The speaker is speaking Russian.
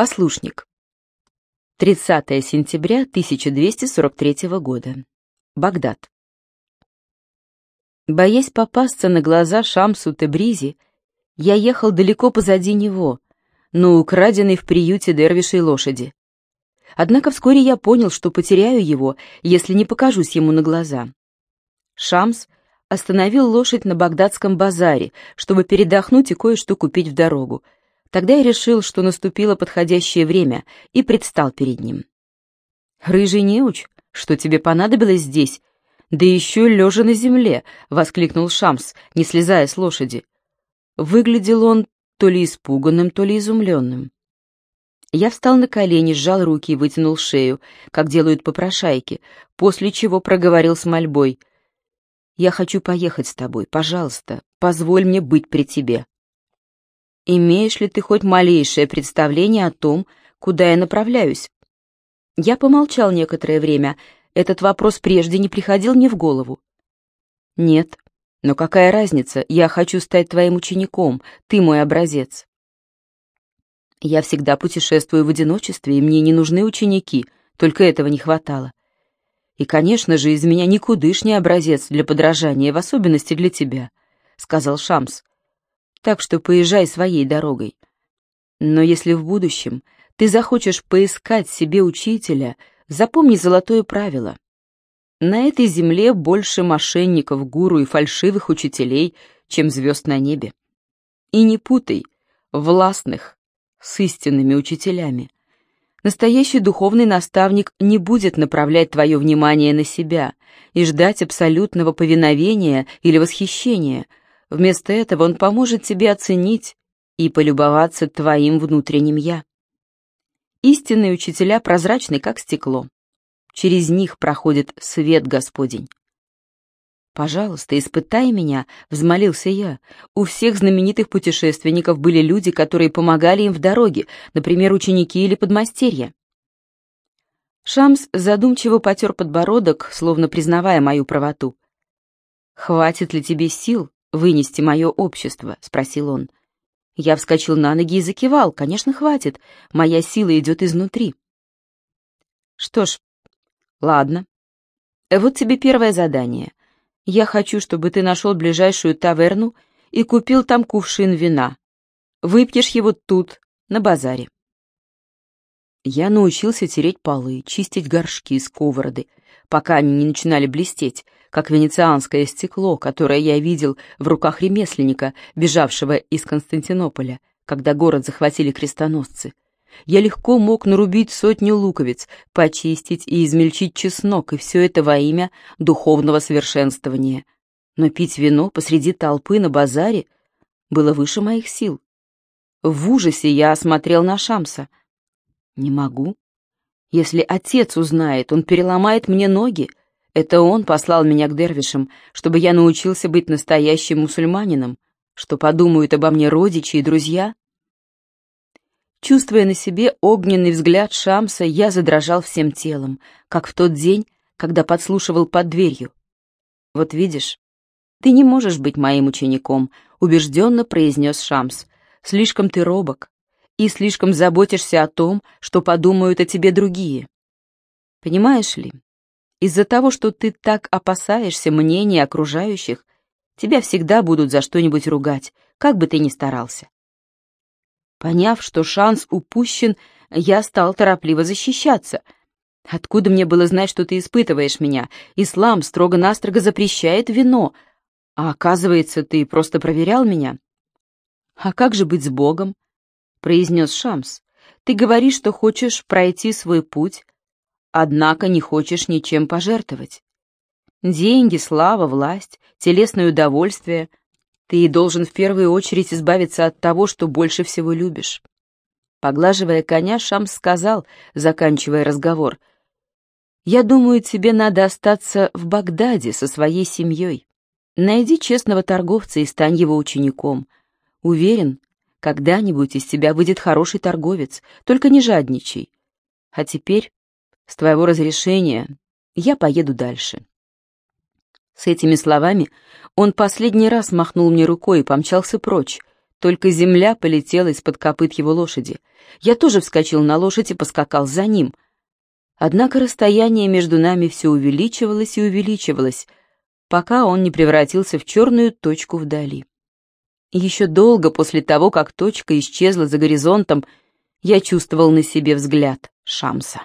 Послушник. 30 сентября 1243 года. Багдад. Боясь попасться на глаза Шамсу Тебризи, я ехал далеко позади него, но украденной в приюте дервишей лошади. Однако вскоре я понял, что потеряю его, если не покажусь ему на глаза. Шамс остановил лошадь на багдадском базаре, чтобы передохнуть и кое-что купить в дорогу. Тогда я решил, что наступило подходящее время, и предстал перед ним. «Рыжий неуч, что тебе понадобилось здесь? Да еще лежа на земле!» — воскликнул Шамс, не слезая с лошади. Выглядел он то ли испуганным, то ли изумленным. Я встал на колени, сжал руки и вытянул шею, как делают попрошайки, после чего проговорил с мольбой. «Я хочу поехать с тобой. Пожалуйста, позволь мне быть при тебе». «Имеешь ли ты хоть малейшее представление о том, куда я направляюсь?» Я помолчал некоторое время. Этот вопрос прежде не приходил мне в голову. «Нет, но какая разница? Я хочу стать твоим учеником. Ты мой образец». Я всегда путешествую в одиночестве, и мне не нужны ученики, только этого не хватало. И, конечно же, из меня никудышний образец для подражания, в особенности для тебя, — сказал Шамс. Так что поезжай своей дорогой. Но если в будущем ты захочешь поискать себе учителя, запомни золотое правило. На этой земле больше мошенников, гуру и фальшивых учителей, чем звезд на небе. И не путай властных, с истинными учителями. Настоящий духовный наставник не будет направлять твое внимание на себя и ждать абсолютного повиновения или восхищения. Вместо этого он поможет тебе оценить и полюбоваться твоим внутренним «я». Истинные учителя прозрачны, как стекло. Через них проходит свет Господень. «Пожалуйста, испытай меня», — взмолился я. «У всех знаменитых путешественников были люди, которые помогали им в дороге, например, ученики или подмастерья». Шамс задумчиво потер подбородок, словно признавая мою правоту. «Хватит ли тебе сил вынести мое общество?» — спросил он. Я вскочил на ноги и закивал. «Конечно, хватит. Моя сила идет изнутри». «Что ж, ладно. Вот тебе первое задание. Я хочу, чтобы ты нашел ближайшую таверну и купил там кувшин вина. Выпьешь его тут, на базаре. Я научился тереть полы, чистить горшки, сковороды, пока они не начинали блестеть, как венецианское стекло, которое я видел в руках ремесленника, бежавшего из Константинополя, когда город захватили крестоносцы. Я легко мог нарубить сотню луковиц, почистить и измельчить чеснок, и все это во имя духовного совершенствования. Но пить вино посреди толпы на базаре было выше моих сил. В ужасе я осмотрел на Шамса. Не могу. Если отец узнает, он переломает мне ноги. Это он послал меня к дервишам, чтобы я научился быть настоящим мусульманином. Что подумают обо мне родичи и друзья? Чувствуя на себе огненный взгляд Шамса, я задрожал всем телом, как в тот день, когда подслушивал под дверью. «Вот видишь, ты не можешь быть моим учеником», — убежденно произнес Шамс. «Слишком ты робок и слишком заботишься о том, что подумают о тебе другие. Понимаешь ли, из-за того, что ты так опасаешься мнения окружающих, тебя всегда будут за что-нибудь ругать, как бы ты ни старался. Поняв, что шанс упущен, я стал торопливо защищаться. Откуда мне было знать, что ты испытываешь меня? Ислам строго-настрого запрещает вино. А оказывается, ты просто проверял меня. А как же быть с Богом? Произнес Шамс. Ты говоришь, что хочешь пройти свой путь, однако не хочешь ничем пожертвовать. Деньги, слава, власть, телесное удовольствие ты должен в первую очередь избавиться от того, что больше всего любишь. Поглаживая коня, Шамс сказал, заканчивая разговор, «Я думаю, тебе надо остаться в Багдаде со своей семьей. Найди честного торговца и стань его учеником. Уверен, когда-нибудь из тебя выйдет хороший торговец, только не жадничай. А теперь, с твоего разрешения, я поеду дальше». С этими словами он последний раз махнул мне рукой и помчался прочь. Только земля полетела из-под копыт его лошади. Я тоже вскочил на лошадь и поскакал за ним. Однако расстояние между нами все увеличивалось и увеличивалось, пока он не превратился в черную точку вдали. Еще долго после того, как точка исчезла за горизонтом, я чувствовал на себе взгляд Шамса.